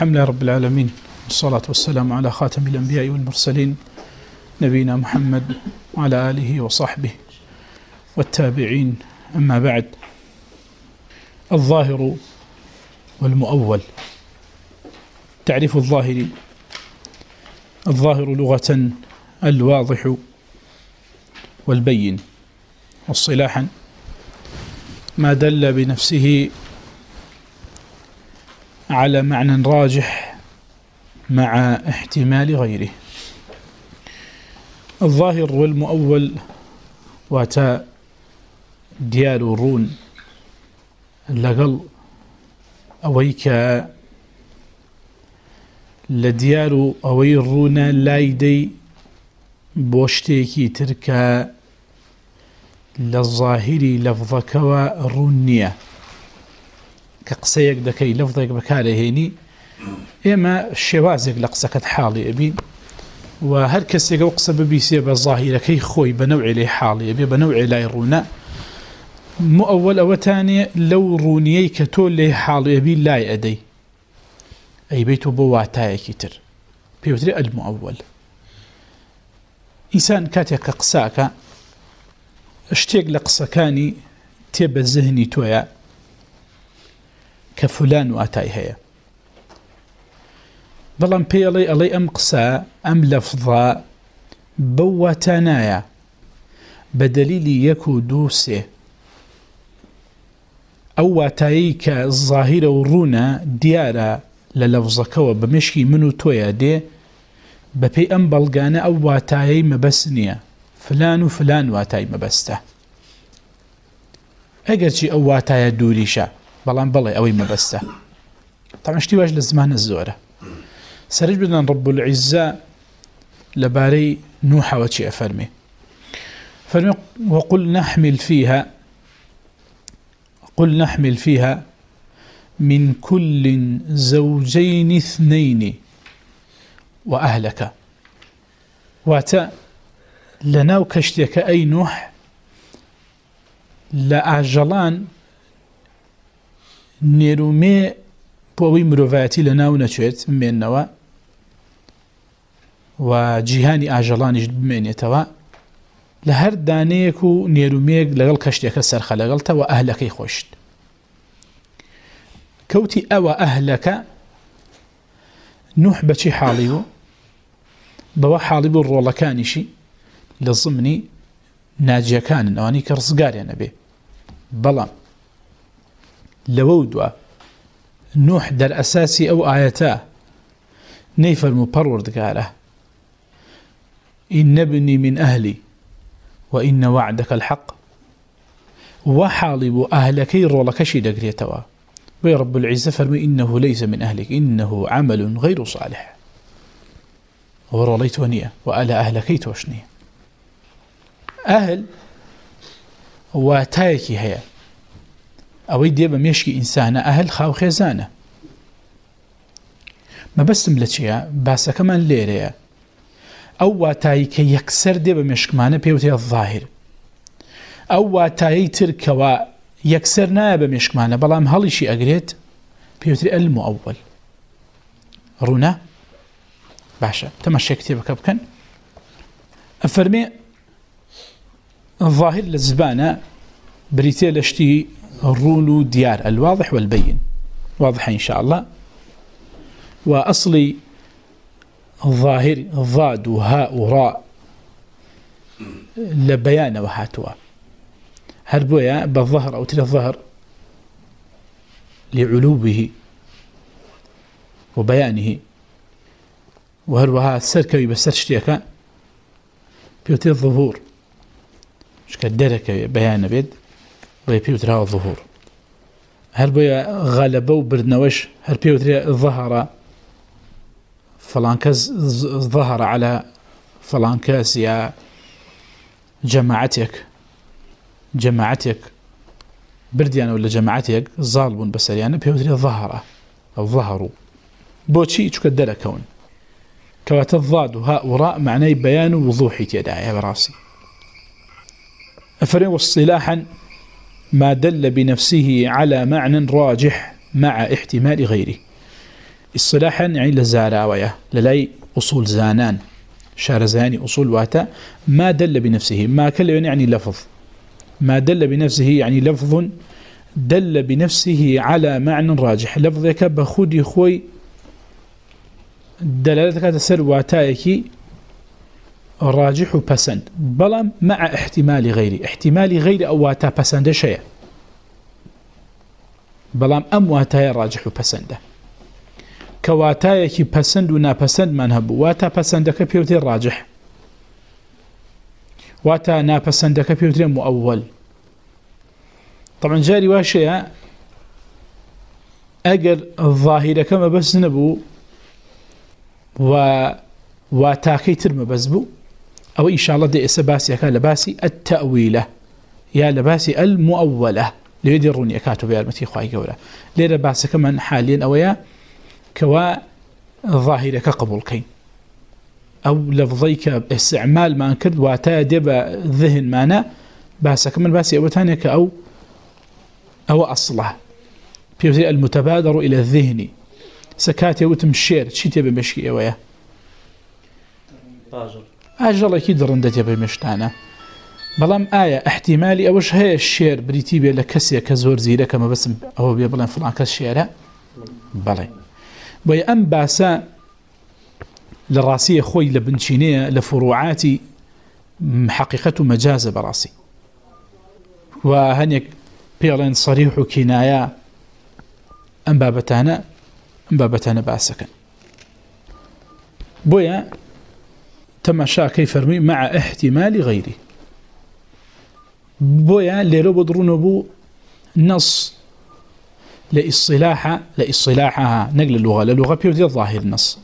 الحمد لله رب العالمين، والصلاة والسلام على خاتم الأنبياء والمرسلين نبينا محمد وعلى آله وصحبه والتابعين. أما بعد، الظاهر والمؤول. تعريف الظاهر الظاهر لغة الواضح والبين والصلاحا ما دل بنفسه على معنى راجح مع احتمال غيره. الظاهر والمؤول واتا ديال رون لقل اويك لديال اوي رون لايدي بوشتيكي تركا للظاهري لفظك ورونيه كقسيك دكي لفظك بكاله هيني اما شوازك لقسكت حالي ابين وهر كسيك وقصة ببيسي بالظاهرة كي خوي بنوع لي حالي ابي بنوع لا يرونا مؤول او تاني لو رونيي كتول لي حالي ابي لا يأدي اي بيتو بواتاي كتر بيوتري المؤول انسان كاتيك قساكا اشتيق لقسكاني تيب الزهني تويا كفلان واتاي هيا بلان بيلي الي ام قسا ام لفظا بواتانايا بدليل يكو دوسي او واتاي كالظاهرة ورونا ديارا للفظك وبمشكي منو تويا دي ببي ام بلغانا او واتاي مبسنيا فلان وفلان واتاي مبسته اگرچی او واتاي دوريشا بلان بلي اوي مبسته طبعا اشتواج لزمان الزورة سرج بدنا رب العزة لباري نوحة وشي أفرمي فرمي وقل نحمل فيها قل نحمل فيها من كل زوجين اثنين وأهلك واتا لناو كشتك أي نوح لأعجلان نيرومي بوي مروفاتي لناو نشويت من نوا وجهاني أعجلان يجد بمين يتوا لهر دانيكو نيروميك لغل كشتك سرخ لغلتا وأهلك يخوشت كوتي أو أهلك نوح بشي حاليو بوا حاليبو الرولكانيشي لضمني ناجيا كان نواني كرسقاري نبي بلا لودوا نوح در أساسي أو آياتا نيفر مبرور دقاله إن ابني من أهلي وإن وعدك الحق. وحالب أهلك رولك شي دقريتوا ويا رب العزة فرمي إنه ليس من أهلك، إنه عمل غير صالح. وروليت ونية وألا أهلك توشني أهل واتايكي هيا أو ديبا ميشكي إنسانة أهل خاو خيزانة ما بس ملتشيا باسا كمان ليريا أو واتايكي يكسر ديبا ميشكمانة بيوتي الظاهر أو واتاي تركوا يكسر نابا ميشكمانة بلام هلشي أقريت بيوتي المؤول رونا باشا تمشي كتيبك بكن أفرمي الظاهر للزبانة بريتي لشتي الرون ديار، الواضح والبين. واضح إن شاء الله. وأصلي الظاهر الضاد وهاء وراء. لبيان وحاتوا هربويا بالظهر أو تلي الظهر. لعلوبه وبيانه. وهروها سركوي بسرشتيك بيوتي الظهور. شكدرك بيان بيد. ويبيوترها الظهور هل بيا غلبوا بردنوش هل بيوترها الظهر فلانكز ظهر على فلانكاس يا جماعتك جماعتك برديان ولا جماعتك ظالب بسريان بيوترها الظهر أو ظهروا بوشي تكدر كون كوات الضاد وهاء وراء معناه بيان وضوحي تيداعي براسي أفرين والصلاحا ما دل بنفسه على معنى راجح مع احتمال غيره. اصطلاحا يعني لزاراوية، للاي أصول زانان. شارزاني أصول واتا ما دل بنفسه، ما كل يعني لفظ. ما دل بنفسه يعني لفظ دل بنفسه على معنى راجح. لفظك بخودي خوي دلالتك تسر واتايك راجح بسند بلا مع احتمال غيري احتمال غير او بسند شيء بلا ام واتاي راجح بسنده كواتايك بسند ونا بسند من هب واتا بسندك بيوتي راجح. واتا نا بسندك بيوتي مؤول. طبعا جاري واشياء اگر الظاهرة كما بس نبو و واتاكي ترم بس بو او ان شاء الله دي اسباسي كان لباسي التأويلة. يا لباسي المؤولة. ليدرون يكاتب يا المتي خواهي قولا ليرا باسي كمان حاليا او يا كوا ظاهرة كقبول كين. او لفظيك استعمال ما انكرد واتا ذهن مانا. باسي كمان باسي او تانيك او او اصله بيوزي المتبادر الى الذهن. سكاتي وتمشير شي تبي مشي اويا اجل اكيد رندت يبي مشتانا بلام آية احتمالي اوش هي الشير بريتي بي لكسي كزور زيرا كما بس هو بي بلان فلان كالشيرا بلي بي ام باسا للراسية خوي لبنشينية لفروعاتي حقيقة مجازة براسي وهنيك بيلين صريح كنايا ام بابتانا ام بابتانا باسكا بويا تماشا كيف فرمي مع احتمال غيره بويا ليرو بدرونو بو نص لإصلاحة لإصلاحها نقل اللغة. للغة بيوتي الظاهر نص.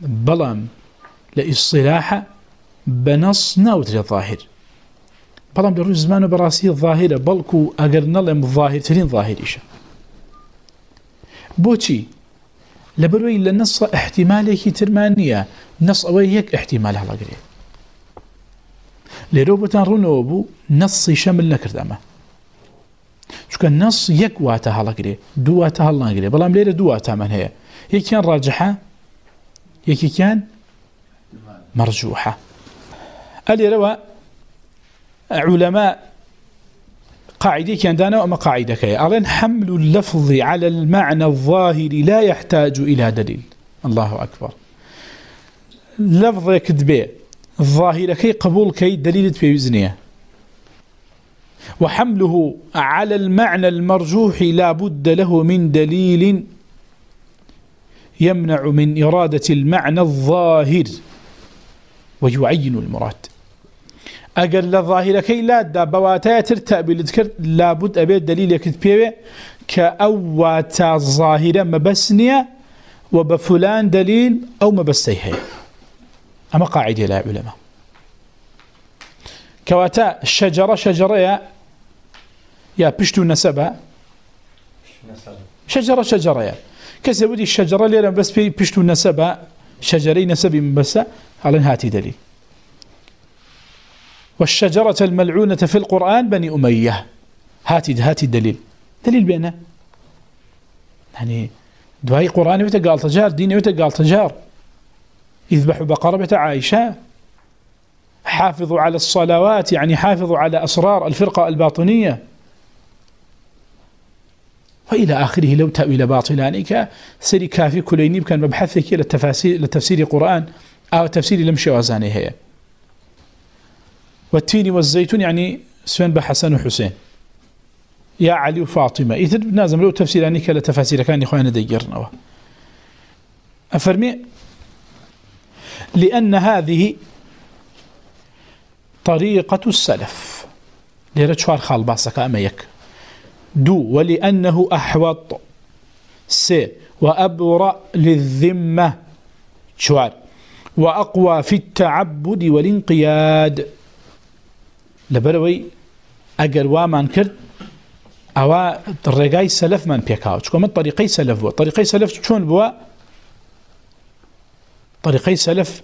بلام لإصلاحة بنص ناوتري الظاهر بلام بروج زمان براسي الظاهرة، بلكو أقر نلم الظاهر تلين ظاهر إيشا. بوشي لبروي لنص احتمالي كي ترمانية. نص اويك احتمال هلا قري لروبتان رونوبو نص شامل نكرد اما شو كان نص يك واتا هلا قري دو واتا هلا قري بلام ليره دو واتا من هي. يك كان راجحه يك كان مرجوحه اللي روى علماء قاعده كان دانا وما قاعده كي. الين حمل اللفظ على المعنى الظاهر لا يحتاج الى دليل. الله اكبر لفظ كذبه الظاهر كي قبول كي دليل في وزنيه وحمله على المعنى المرجوح لا بد له من دليل يمنع من إرادة المعنى الظاهر. ويعين المراد. اگر لظاهر كي لا دا بواتا ترتأبي لذكر لابد أبي الدليل يكتب بيه كأواتا ظاهرة مبسنية وبفلان دليل أو مبسيها أما قاعدة لا علماء. كواتا شجرة شجرة يا يا بشتو نسبة شجرة شجرة يا كسي ودي الشجرة اللي بس بشتو نسبة شجرين نسبي مبسة على هاتي دليل والشجرة الملعونة في القرآن بني أمية. هاتي هاتي الدليل. دليل بينه يعني دعاء قرآن وتقال تجار ديني وتقال تجار. يذبح بقرة عائشة. حافظوا على الصلوات، يعني حافظوا على أسرار الفرقة الباطنية. وإلى آخره، لو تأويل باطلانك، سري كافي كليني كان مبحثك لتفسير القرآن أو تفسير لمشي وزاني هي. والتين والزيتون، يعني سفين بحسن وحسين. يا علي وفاطمة. إذا نازم لو تفسير عنك لتفاسير كان إخوانا ديرنا أفرمي؟ لأن هذه طريقة السلف. ليرى شوار خال باسك أما دو، ولأنه أحوط. سي وأبرأ للذمة. شوار. وأقوى في التعبد والانقياد. لبروي اگر وا مان کرد او رگای سلف من پیکاو چکو من طریقی سلف بو طریقی سلف چون بو طریقی سلف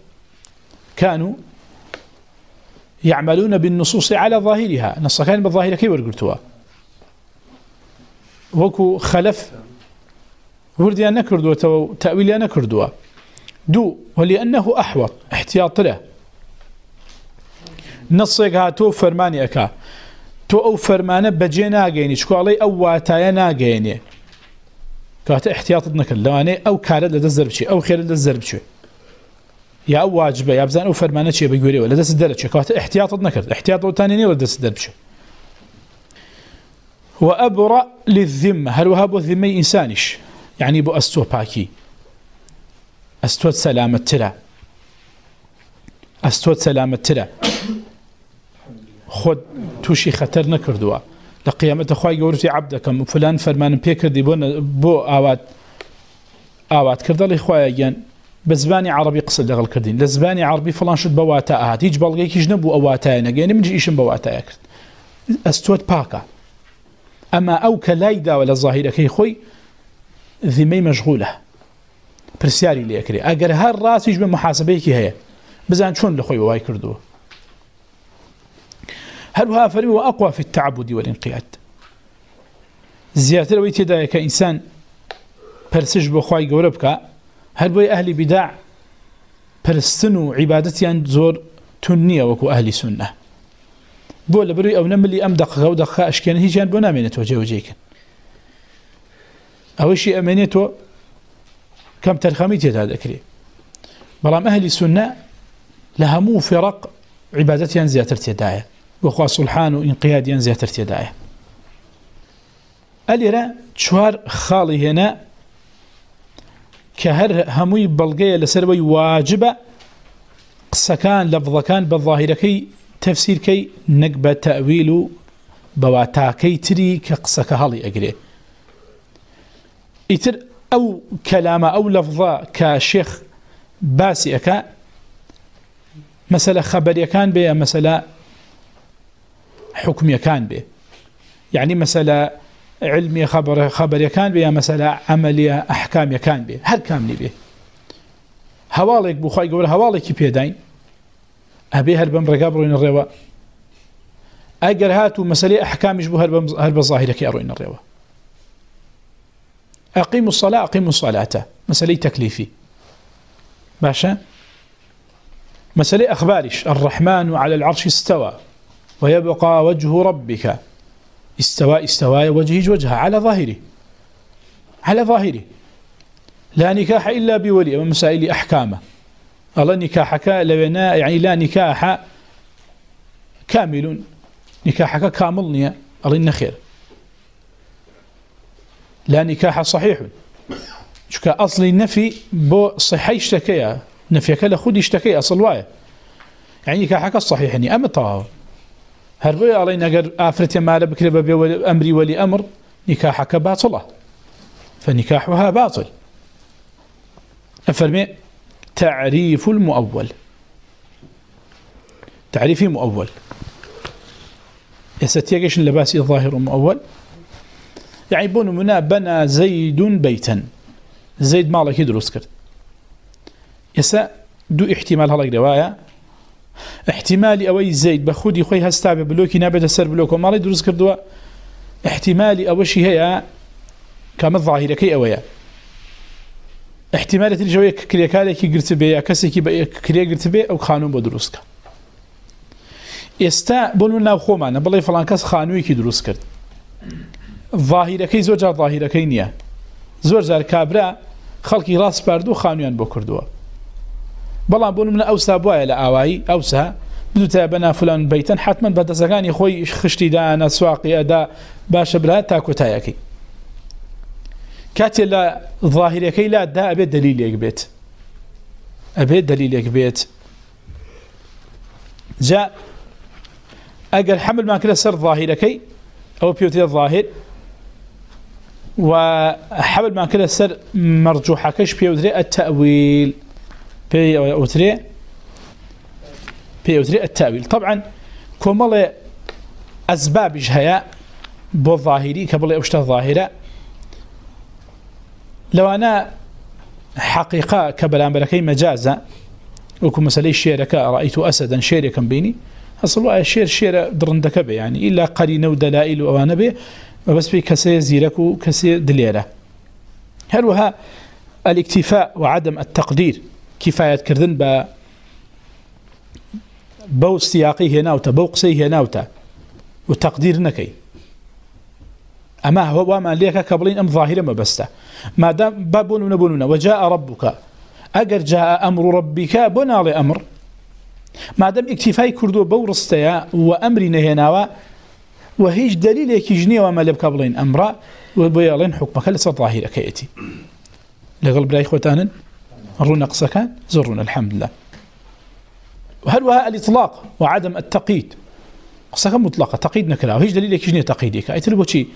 كانوا يعملون بالنصوص على ظاهرها. نص كان بالظاهر كي ورقلتوا وكو خلف ورديان نكردوا تأويليان نكردوا دو ولأنه أحوط احتياط له نصيق هاتو فرماني أكا تو أو فرمانة بجي ناقيني شكو علي أو واتايا ناقيني كواتا احتياط نكر لواني أو كارد لدى الزربشي أو خير لدى الزربشي يا أو واجبه يا بزان أو فرمانة شي بيقولي ولا دس الدربشي كواتا احتياط نكر احتياط وتانيني ولا دس الدربشي وأبرأ للذمة هل وهابو الذمي إنسانش يعني بو أستو باكي أستو سلامة تلا أستو سلامة خود توشي خطر نكردوا لقيامة أخوة قورتي عبدكم فلان فرمان بيكر دي بو آوات آوات كرد لي إخوة يجان بزباني عربي قصد لغل كردين لزباني عربي فلان شد بواتا آهات هيج بلغي كيش نبو أواتا يعني من جي إيشن بواتا أكرد أستوت باكا أما أو كلايدا ولا ظاهرة كي خوي ذمي مشغولة برسياري لي أكري أقر هار راسي جمع محاسبيكي هيا بزان شون لخوي وواي كردو هل هو فرمي وأقوى في التعبد والانقياد؟ زيادة لو يتدى كإنسان برسج بخواي قوربك هل بوي أهل بداع برستنو عبادتيان زور تنية وكو أهل سنة؟ بۆ لە بروی ئەو نەملی ئەم دقە و دەخە ئەشکێن هیچیان بۆ نامێنێتەوە جێوجێکن ئەوەشی ئەمێنێتەوە کەم تەرخەمی تێدا دەکرێت بەڵام ئەهلی سنە لە هەموو فێڕق عیبادەتیان زیاتر تێدایە بۆخوا سڵحان و ئینقیادیان زیاتر تێدایە. ئەلێرە چوار خاڵی هێنا کە هەر هەمووی بەڵگەیە لەسەرەوەی واجبە، قسەکان لە بڵەکان بە ظاهیرەکەی تفسير كي نقبة تأويل بواتاكي تري كقصك هالي أقري إتر أو كلام أو لفظة كشيخ باسي أكا مسألة خبر يكان بي مسألة حكم يكان بي يعني مسألة علمي خبر خبر يكان بي مسألة عملية أحكام يكان بي هل كاملي بي هوالك بخواي قول هوالك بيدين؟ أبي هل بمرقاب روين الروا أجر هاتوا مسألة أحكام يشبه هل بظاهرة كي أروين الروا أقيموا الصلاة أقيموا الصلاة. مسألة تكليفي. باشا مسألة أخبارش الرحمن على العرش استوى. ويبقى وجه ربك. استوى استوى وجهه وجهه على ظاهره. على ظاهره. لا نكاح إلا بولي. ومسائل أحكامه. الله نكاحك لونا يعني لا نكاح كامل. نكاحك كامل نيا الله النخير لا نكاح صحيح. شكا أصل النفي بو صحي اشتكيا نفيك لخود اشتكي أصل وايا يعني نكاحك الصحيح يعني أم طاهر هربي الله نقر آفرت مال بكرة بأمري ولي أمر نكاحك باطلة فنكاحها باطل. أفرمي تعريف المؤول. تعريف مؤول. يستيقش اللباس الظاهر مؤول. يعيبون منا بنى زيد بيتا زيد مالك يدرس كرت يسا دو احتمال هلاك رواية احتمال اوي زيد بخودي خوي هستابه بلوكي نابد سر بلوكو مالك يدرس كردوا احتمال اوشي هيا كما الظاهرة كي اويا احتمالات الجوية كريكالي كي قرت بي كسي كي كريا قرت بي او خانون بدروسك استا بولو ناو خو معنا بلي فلان كاس خانوي كي دروس كرت ظاهرة كي زوجا ظاهرة كي نيا زور زار خلقي راس باردو خانويان بو كردوا بلان بولو من اوسا بوايا لآواي اوسا بدو تابنا فلان بيتا حتما بدا زغاني خوي خشتي دانا سواقي ادا باشا بلا تاكو تاياكي كاتي لا ظاهر كي لا دا ابي دليل يك بيت ابي دليل يك بيت جاء اجل حمل ما كلا سر ظاهر كي او بيوتي الظاهر وحمل ما كلا سر مرجوحه كش بيوتري بي اوتري بيوتري التاويل طبعا كمل اسباب جهيا بو ظاهري قبل اوشتا ظاهره لو أنا حقيقة كبلان بلكي مجازة وكو مسألة الشيرة رأيت أسدا شيرة بيني أصلا الشير شيرة درندك به يعني إلا قرينة ودلائل وأوانا به بس بي كسي زيرك وكسي دليرة. هل وها الاكتفاء وعدم التقدير؟ كفاية كردن با بو سياقي هناوتا بو قصي هناوتا، وتقدير نكي. أما هو ما ليك كبلين أم ظاهرة ما بسته ما دام بابون نبوننا وجاء ربك. أجر جاء أمر ربك، بنا لأمر. ما دام اكتفاء كردو بورستيا وأمرنا هناوا وهيج دليل يكجني وما لبك بلين أمرا وبيالين حكمك لسا ظاهرة كيتي. لقلب لا إخوتانا رونا قصكان زرونا الحمد لله. وهل وها الإطلاق وعدم التقييد؟ قصكان مطلقة تقييد نكرا وهيج دليل يكجني تقييدك؟ أي تلبو شيء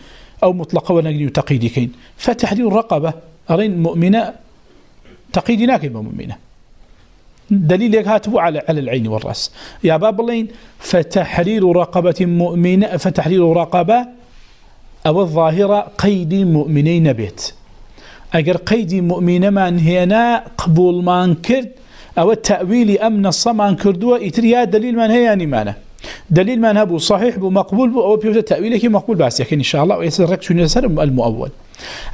أو مطلقة ونقني تقييدكين فتحرير الرقبة. أرين مؤمنة؟ تقييدنا كيف مؤمنة. دليل هاتبو على على العين والراس يا باب اللين، فتحرير رقبة مؤمنة فتحرير رقبة أو الظاهرة قيد مؤمنين بيت. اگر قيد مؤمنه من هنا قبول ما كرد او التاويل امن الصمان كردوا اتريا دليل من هي يعني معنى دليل من هو یعنی صحيح بو، مقبول بو، او بيوت تاويله كي مقبول بس لكن ان شاء الله ويسرك شنو يسر المؤول.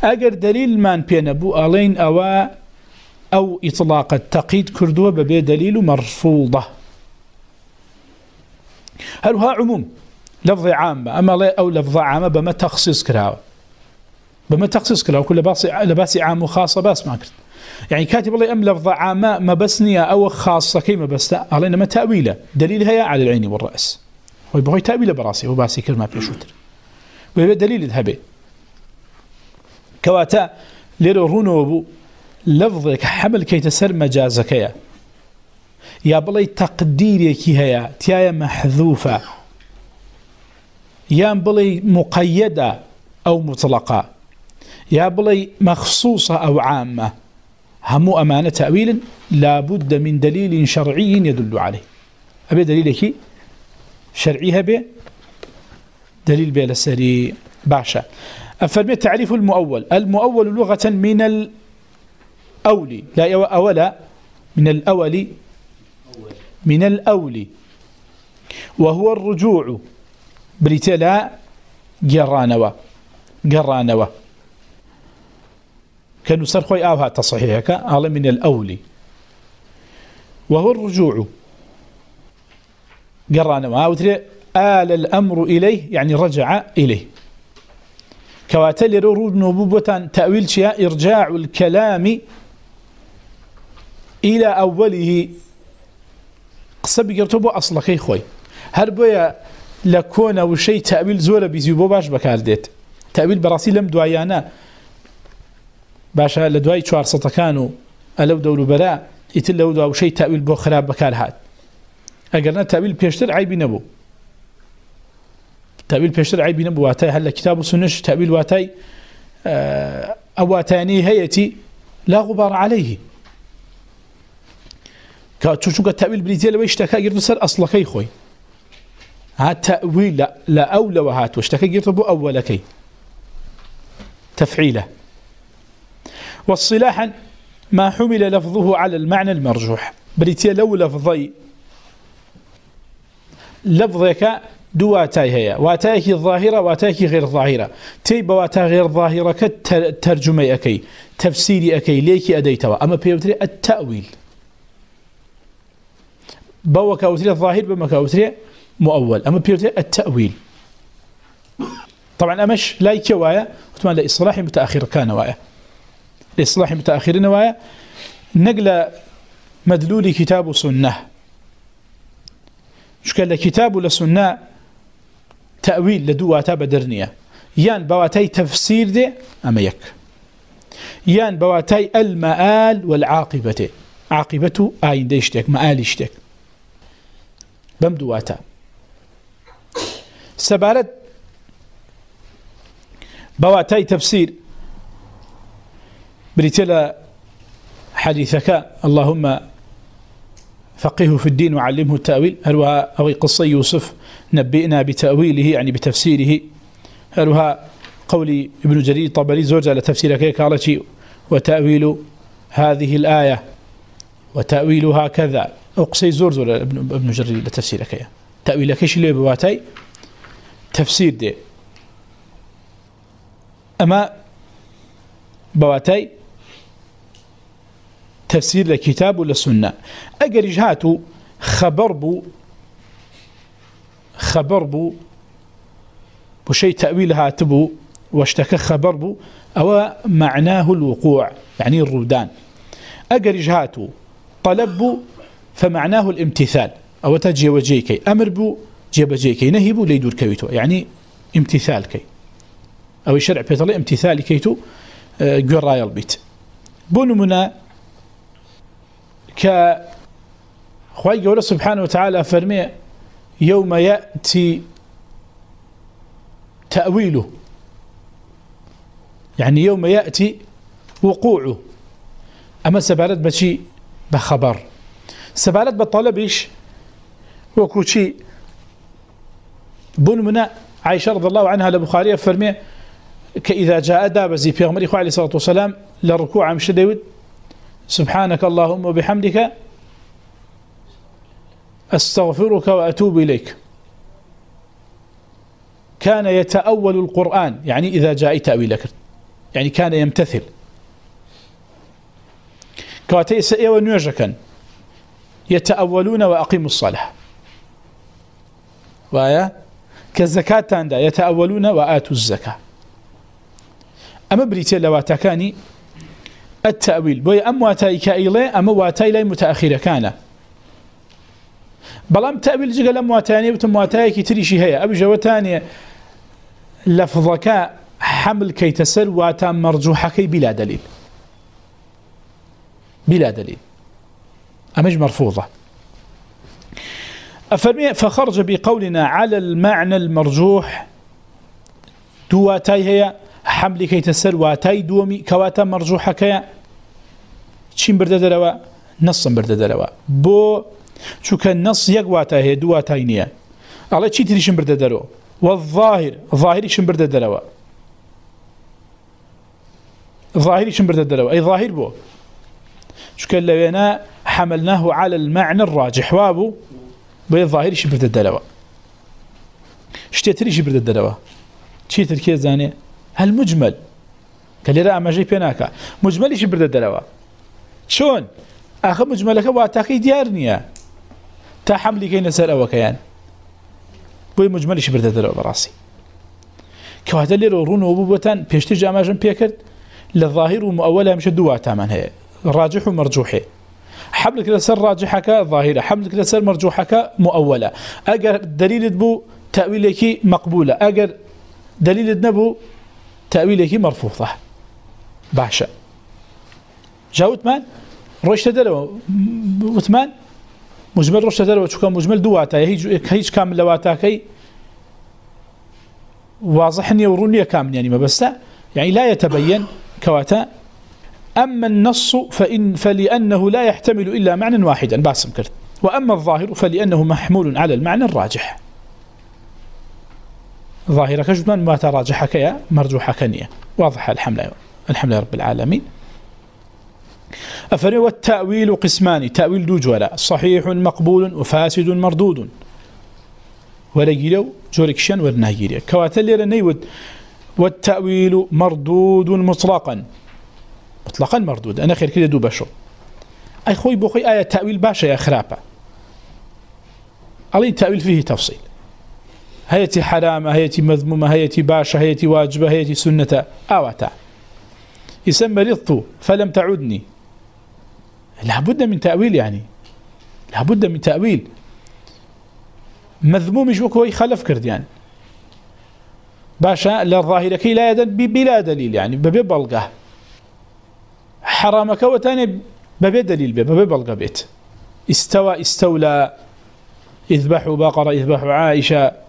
اگر دليل من بين ابو الين او او اطلاق التقييد كردوا ببي دليل مرفوضه. هل هو عموم، لفظ عام اما او لفظ عام بما تخصيص كراوه بما تخصيص كلا وكل باس لباس عام وخاصة باس ما كرت يعني كاتب الله أم لفظ عام ما بسنية أو خاصة كيما بس علينا ما تأويله. دليل هي على العين والرأس. هو يبغى تأويله براسي، هو باسي كلمة بيشوتر ويبقى دليل ذهبي كواتا، ليرو رونو لفظك، حمل كي تسر مجازك يا يا بلي تقديرك هيا، تيايا محذوفة. يا بلي مقيدة أو مطلقة. يا بلي مخصوصة أو عامة هم أمانة تأويل لا بد من دليل شرعي يدل عليه. أبي دليلك شرعيها به دليل بلا سري باشا. أفرمي تعريف المؤول. المؤول لغة من الأول. لا أولا، من الأول. من الأول. وهو الرجوع. بريتلا جرانوا. جرانوا. كانوا سرخوا آوها تصحيحك على من الأولي وهو الرجوع. قرانا ما أوتري آل الأمر إليه، يعني رجع إليه. كواتل رورود نبوبة تأويل شيء، إرجاع الكلام إلى أوله. قصب يرتبو أصلك إخوي هربويا لكون أو شيء تأويل زورة بيزيبو باش بكارديت تأويل براسي لم دعيانا. باشا لدواي چوار سطكانو ألو دولو بلا يتل لو دواو شيء تأويل بو خراب بكار هاد أقرنا تأويل بيشتر عيبي نبو تأويل بيشتر عيبي نبو واتاي هلا كتاب سنش تأويل واتاي أواتاني هيتي لا غبار عليه كتشوشوك التأويل بريتيا لو اشتكا قرد سر أصلكي خوي ها تأويل لا, لا أولى وهات واشتكا قرد بو أولكي تفعيله والصلاحا ما حمل لفظه على المعنى المرجوح. بريتيا لو لفظي. لفظك دواتاي هي واتاك الظاهرة، واتاك غير ظاهرة تيب واتا غير ظاهرة كترجمي أكي، تفسيري أكي ليكي أديتوا. أما بيوتري التأويل. بوك أوتري الظاهر بمك أوتري مؤول. أما بيوتري التأويل. طبعا أمش لا يكوايا وتمان لإصلاح متأخر كان وايا. لإصلاح متأخر نوايا نقل مدلول كتاب سنة شكال كتاب لسنة تأويل لدواتا بدرنية. يان بواتي تفسير دي أما يك. يان بواتي المآل والعاقبة. عاقبة آين ديشتك مآل اشتك. بمدواتا سبارت، بواتي تفسير بريتلا حديثك. اللهم فقهه في الدين وعلمه التأويل. هلوها أو قصة يوسف نبئنا بتأويله، يعني بتفسيره. هلوها قولي ابن جرير طبري زوجة لتفسيرك قالت وتأويل هذه الآية وتأويلها كذا أقصي زور زور ابن جرير لتفسيرك تأويل كيش اللي بواتي؟ تفسير دي. أما بواتي تفسير لكتاب ولا سنة أجر جهاته خبر بو خبر بو بشيء تأويلها تبو واشتكى خبر بو أو معناه الوقوع یعنی يعني الردان أجر جهاته طلب بو فمعناه الامتثال. أو تجي وجيكي أمر بو جيب جيكي نهي بو ليدور كويتو يعني یعنی امتثال كي أو شرع بيطلع امتثال كيتو قرايا البيت بونو منا ك خواهي قوله سبحانه وتعالى فرمي يوم يأتي تأويله يعني يوم يأتي وقوعه أما سبالت بشي بخبر سبالت بطلبش وكوشي بون منا عائشة رضي الله عنها لبخارية فرمي كإذا جاء دابزي في غمري عليه الصلاة والسلام للركوع مش داود سبحانك اللهم وبحمدك أستغفرك وأتوب إليك. كان يتأول القرآن، يعني إذا جاء تأويلك يعني كان يمتثل. كواتيس إيوة نيوجكا يتأولون وأقيموا الصلاة. وآية، كالزكاة تاندا يتأولون وآتوا الزكاة. أما بريتي لواتكاني التأويل. بوي أم واتاي كأيلي أما واتاي لي متأخرة كان بلام تأويل جغل أم واتاني، وتم واتاي كي تريشي هيا. أبو جواتاني، لفظك حمل كي تسر، واتا مرجوحك بلا دليل. بلا دليل. أمج مرفوضة. أفرمي، فخرج بقولنا على المعنى المرجوح. دواتاي هي حمل كي تسر واتاي دومي كواتا مرجوحة كيا چين برد دروا نصا برد دروا بو چوك النص يق واتاي هي دواتاي نيا على چي تريشن برد دروا والظاهر ظاهري شن برد دروا ظاهري شن برد دروا أي ظاهر بو چوك اللوينا حملناه على المعنى الراجح. وابو بو ظاهري شن برد دروا شتيتري شن برد دروا چي تركيز زاني المجمل كاليرا اما جي بيناكا مجمل ايش برد الدلوا شون اخر مجملك واتاكي ديارنيا تا حملي كي نسال او كيان بوي مجمل ايش برد الدلوا براسي كواتا اللي رون وبوبتان بيشتي جاماجن بيكرد للظاهر ومؤولها مش دواتا من هي راجح ومرجوح حملك لسر راجحك ظاهرة حملك لسر مرجوحك مؤولة اقر دليل بو تأويلك مقبولة اقر دليل نبو تأويله مرفوضة باشا جاء وثمان روش تدلو وثمان مجمل روش تدلو شو كان مجمل دواتا هيج كامل لواتا كي واضحني وروني كامل يعني یعنی ما بس يعني لا يتبين كواتا. أما النص فإن فلأنه لا يحتمل إلا معنى واحدا. باسم كرت وأما الظاهر فلأنه محمول على المعنى الراجح. ظاهرة كجدمان ما تراجحك يا مرجوحك نية واضح الحملة الحملة رب العالمين. أفري والتأويل قسمان، تأويل دو جولا. صحيح مقبول وفاسد مردود. ولا يلو جوركشان ورناهيريا كواتل لنيود والتأويل مردود مطلقا. مطلقا مردود. أنا خير كده دو بشو. أي خوي بخوي آية تأويل باشا يا خرابة. علي التأويل فيه تفصيل. هيتي حرامة، هيتي مذمومة، هيتي باشا، هيتي واجبة، هيتي سنة. آواتا. يسمى رضت، فلم تعدني. لابد من تأويل يعني. لابد من تأويل. مذموم شو كوي خلف كرد باشا للظاهرة كي لا يدن بلا دليل يعني، ببي بلغة حرامك وتاني ببي دليل ببي بلغة بيت. استوى، استولى. اذبحوا بقرة اذبحوا عائشة.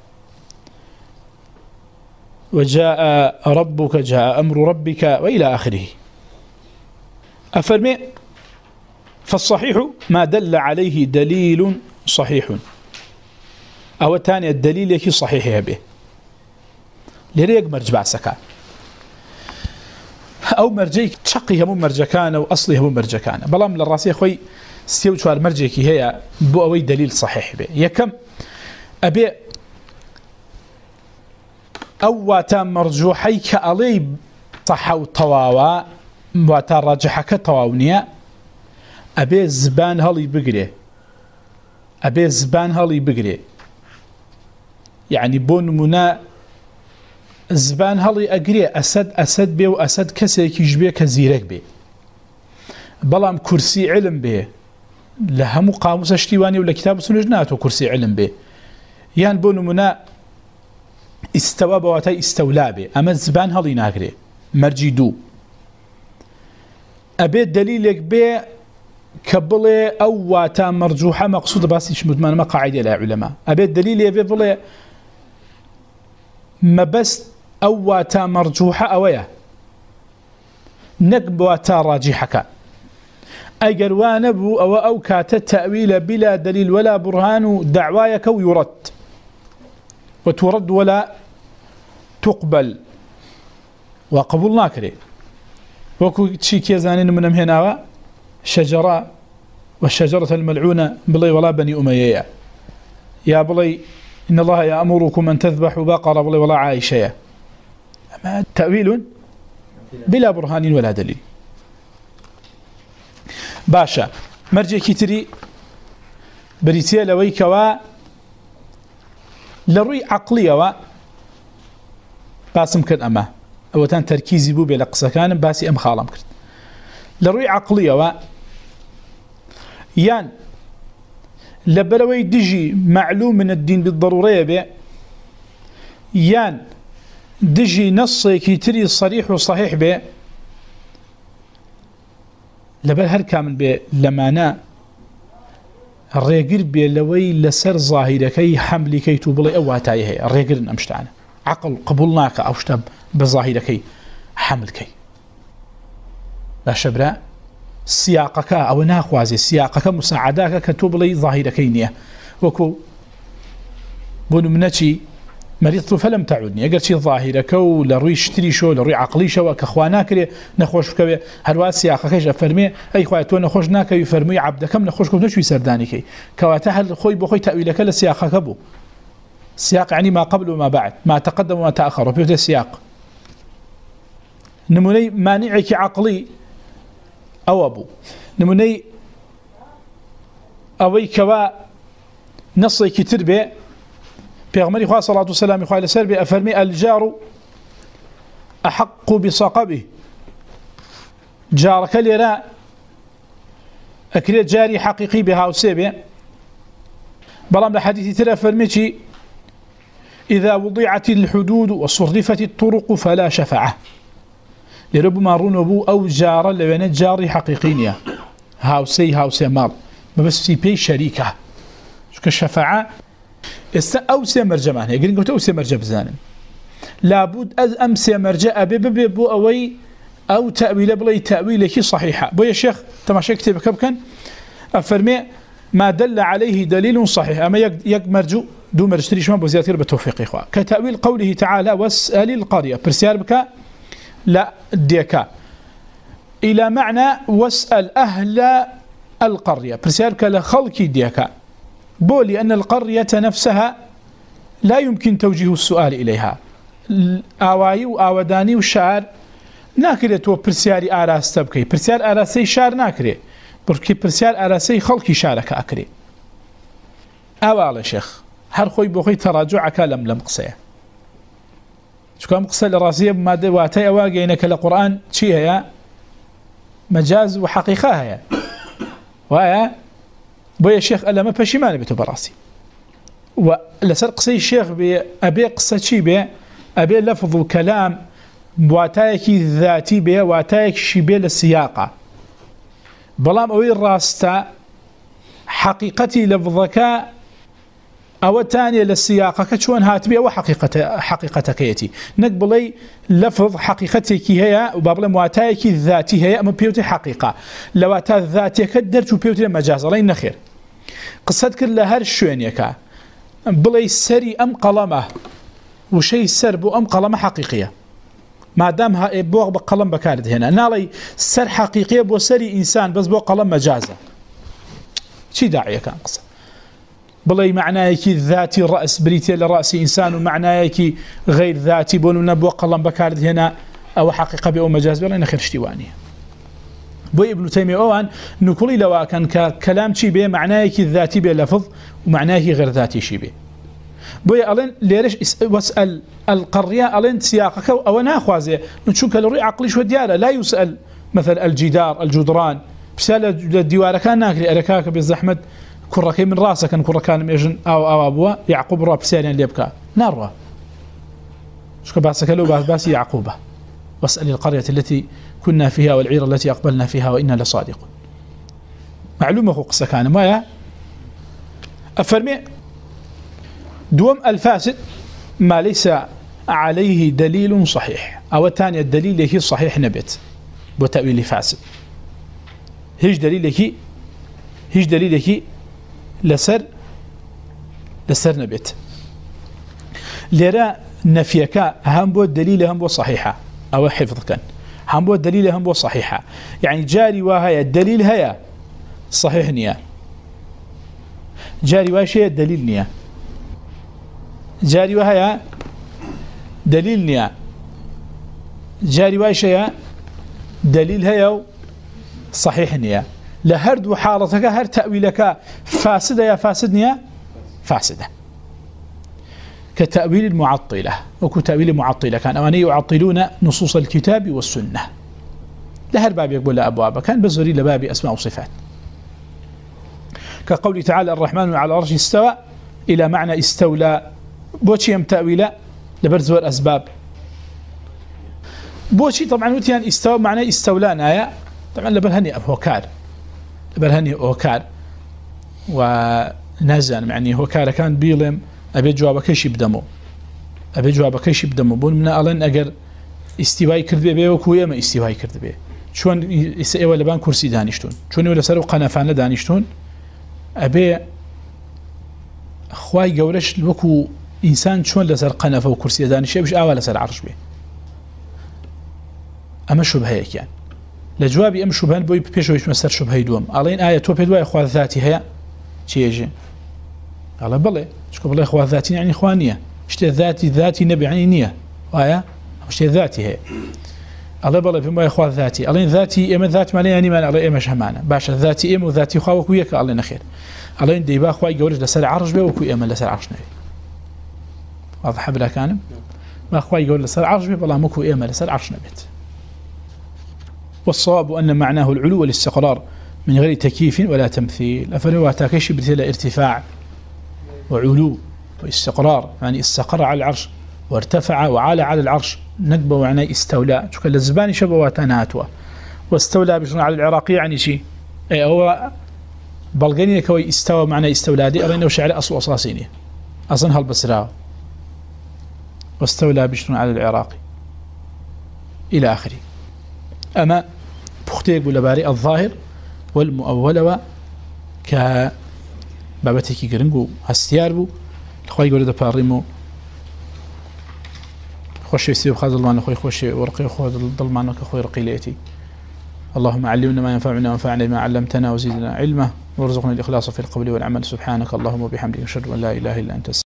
وجاء ربك، جاء أمر ربك وإلى آخره. أفرمي، فالصحيح ما دل عليه دليل صحيح. أو الثاني، الدليل يكي صحيح به لريق مرجع سكا أو مرجيك تشقي هم مرجكان أو أصلي هم مرجكان. بلام للراسي أخوي سيو شوار مرجيكي هي بو أوي دليل صحيح به يكم، أبي أو واتا مرجوحي كألي صحو طواوا واتە ڕاجحەکە تەواو نییە ئەبێ زبان هەڵی بگرێ ئەبێ زبان هەڵی بگرێ یعنی بۆ نمونە زبان هەڵی ئەگرێ ئەسد ئەسد بێ و ئەسد کەسێکیش بێ کە زیرەک بێ بەڵام کورسی علم بێ لە هەموو قاموسە شتیوانی و لە کتاب علم بێ یان بۆ نمونە ئیستەوە بەواتای ئیستەولا بێ ئەمە زبان هەڵی ناگرێ. مەرجی دوو. ئەبێ دلیلێک بێ کە بڵێ ئەو واتە مەرجوحە مەقصود باسی شمتمانمە قاعدە لە علەما. ئەبێ دلیلێ بێ بڵێ مەبەست ئەو واتە مەرجوحە ئەوەیە. نەک بواتە ڕاجیحەکە. ئەگەر وانە بوو ئەوە ئەو کاتە تەویلە بلا دلیل ولا برهان و دعوایەکە و یورەت وترد ولا تقبل. وقبول ناكري وكو تشي كيزانين من هنا شجرة، والشجرة الملعونة بلي ولا بني أمية. يا بلي إن الله يأمركم أن تذبحوا بقرة بلي ولا عائشة أما تأويل بلا برهان ولا دليل. باشا، مرجع كتري بريتيا لويكوا لروي عقلية و باسم كن أما أو تان تركيزي بو بلا قصة كان باسي أم خالم كرت لروي عقلية و يان لبلوي دجي معلوم من الدين بالضرورية بي يان دجي نصي كيتري صريح وصحيح بي لبل هر كامل بي لمانا ڕێگر بێ لەوەی لەسەر زاهیرەکەی حملیکەی تو بڵێ ئەو واتایی هەیە. ڕێگرن ئەم شتانە. عقل قبول ناکە ئەو شتە بە زاهیرەکەی حملکەی. باشەبرا سیاقەکە ئەوە ناخوازی سیاقەکە مساعداکە کە تۆ بڵێ زاهیرەکەی نییە. وەکو، بۆ منەچی مريض فلم تعودني اگر شي ظاهرك ولا روي اشتري شو لروي عقلي شو كخوانا كري نخوش بكوي هروا سياقه كيش فرمي اي خواتو نخوش ناك يفرمي عبدكم نخوش كم شو سرداني كي كواته هل خوي بخوي تاويلك لسياقه كبو سياق يعني ما قبل وما بعد، ما تقدم وما تاخر في السياق نموني مانعك عقلي او ابو نموني اوي كوا نصي كتر به پیغمبر خدا صلی الله علیه و سلم خدا سر به افرمی، الجار احق بصقبه جار كليرا اكريت جاري حقيقي بها وسيبه بلام لحديث ترى فرميتي إذا وضعت الحدود وصرفت الطرق فلا شفعة. لربما رنبو أو جار لبنت جاري حقيقينيا هاوسي هاوسي مال. ما بس في بي شريكة شو كشفعة استا او سي مرجع معناه يقولون قلت او سي مرجع بزانن. لابد از ام سي مرجع ابي بي بو اوي او تاويل بلي تاويل كي صحيحه بو يا شيخ تماشى كتب كم كان افرمي ما دل عليه دليل صحيح اما يق مرجو دو مرجتري شما بزياتير بتوفيق اخوه كتاويل قوله تعالى واسال القريه برسيار بك لا ديكا الى معنى واسال اهل القريه برسيار بك لخلق ديكا بو لأن القرية نفسها لا يمكن توجيه السؤال إليها. آوائي وآوداني والشعر ناكري تو برسياري آراس تبكي برسيار آراسي شعر ناكري بركي برسيار آراسي خلقي شعرك أكري آوال شيخ هر خوي بخوي تراجعك لم لم قصيه شو كان قصه لراسيه بماده واتي اواغينك القران شي هي مجاز وحقيقه هي وهي بو يا شيخ الا ما فشي ما نبيته براسي. ولسر قصي شيخ بي ابي قصه شي بي؟ ابي لفظ وكلام بواتايك ذاتي بي، واتايك شي بي للسياقه بلام اوي راستا حقيقتي لفظك او تاني للسياقه كشون هات بي او حقيقه حقيقتك يتي. نقبلي لفظ حقيقتك هي وبابل مواتايك ذاتي هي ام بيوتي حقيقه لو اتا ذاتك درت بيوتي مجاز الله نخير قصد كل لهر شوينيكا بلي سري ام قلمه وشي سر بو ام قلمه حقيقيه ما دام ها بو بقلم بكارد هنا نالي سر حقيقيه بو سري انسان بس بو قلم مجازه شي داعيه كان قصد بلي معنايكي ذاتي الرأس بريتي لرأس إنسان ومعنايكي غير ذاتي بولو نبو قلم بكارد هنا أو حقيقة بأو مجاز بلا نخير اشتواني بو ابن تيميه اوان نقولي لو كان كلام شي به معناه كي ذاتي به لفظ ومعناه غير ذاتي شي به بو الين ليش واسال القريه الين سياقك او ناخذ نشوف الرؤي عقلي شو دياله لا يسال مثلا الجدار الجدران بسال الديوار كان ناكل اركاك بالزحمه كركي من راسك ان كركان ميجن او او ابوا يعقوب رو بسال اللي يبكى نار شكو باسك لو باس يعقوبه واسال القريه التي كنا فيها والعير التي أقبلنا فيها وإنا لصادق معلومة قصة كان ما أفرمي. دوم الفاسد ما ليس عليه دليل صحيح. أو الثاني الدليل هي صحيح نبت بتأويل فاسد. هيج دليل هي هيج دليل هي لسر لسر نبت لرا نفيك، هم بو الدليل هم بو صحيحة. أو حفظ كان هم بو الدليل هم بو صحيحة يعني یعنی جاري وهي الدليل هي صحيح نيا جاري وهي شيء الدليل نيا جاري وهي دليل نيا جاري وهي شيء دليل هي صحيح نيا لهرد وحالتك هر تأويلك فاسدة يا فاسد نيا فاسدة كتأويل المعطلة، وكو تأويل المعطلة كان أواني يعطلون نصوص الكتاب والسنة. لها الباب يقول لا أبواب كان بزري لباب أسماء وصفات. كقول تعالى الرحمن على العرش استوى إلى معنى استولى. بوشي يم تأويل لبرز والأسباب بوشي طبعا وتيان استوى معنى استولان آية طبعا لبرهني أبوكار لبرهني أوكار ونزل معني هو كان بيلم. ابي جوابكش بدمو ابي جوابكش بدمو بون من الان اگر استواي کرد به وكو يما استواي کرد به چون اسئ ولا بان كرسي دانشتون چون ولا سر قنفان دانشتون ابي خوای گورش وكو انسان چون لسر قنفه وكرسي دانشه بش اول سر عرش به اما شبهه كان لجواب ام شبهه بو بيشوش مسر شبهه دوم الين ايه تو بدو اخوا ذاتي هي چيجي على بلي شكو بلي اخوا ذاتي، يعني اخوانيه اشتي ذاتي ذاتي نبي يعني نيه وايا اشتي ذاتي هي. على بلي بما اخوا ذاتي. على ذاتي ام ذات مالي يعني ما على ام شمانه باش ذاتي ام وذاتي خوا وكويك الله نخير على دي با اخوا يقول لسر عرش به وكو ام لسر عرش نبي. واضح بلا كان ما اخوا يقول لسر عرش به والله مكو ام لسر عرش نبيت. والصواب ان معناه العلو والاستقرار من غير تكييف ولا تمثيل. افلو تاكشي بثيل ارتفاع. وعلو واستقرار يعني استقر على العرش وارتفع وعلى على العرش ندبه وعنى استولى. شو كان الزباني شبوات أناتوا واستولى بشرنا على العراقي يعني شيء أي هو بلغني كوي استوى معنى استولى. دي أرينه شعر أصل أصاصيني أصلا هالبصراء واستولى بشرنا على العراقي. إلى آخره. أما بختيق لباري الظاهر والمؤولة ك بابەتێکی گرنگ و هەستیار بوو خۆی گەورە دەپارڕیم و خۆشویستی و خاز خۆی خۆشی وەرقی خۆ دڵمانەکە خۆی ڕقیلێتی اللهم علمنا ما ينفعنا وانفعنا بما علمتنا وزدنا علما، وارزقنا الإخلاص في القول والعمل. سبحانك اللهم وبحمدك، أشهد أن لا إله إلا أنت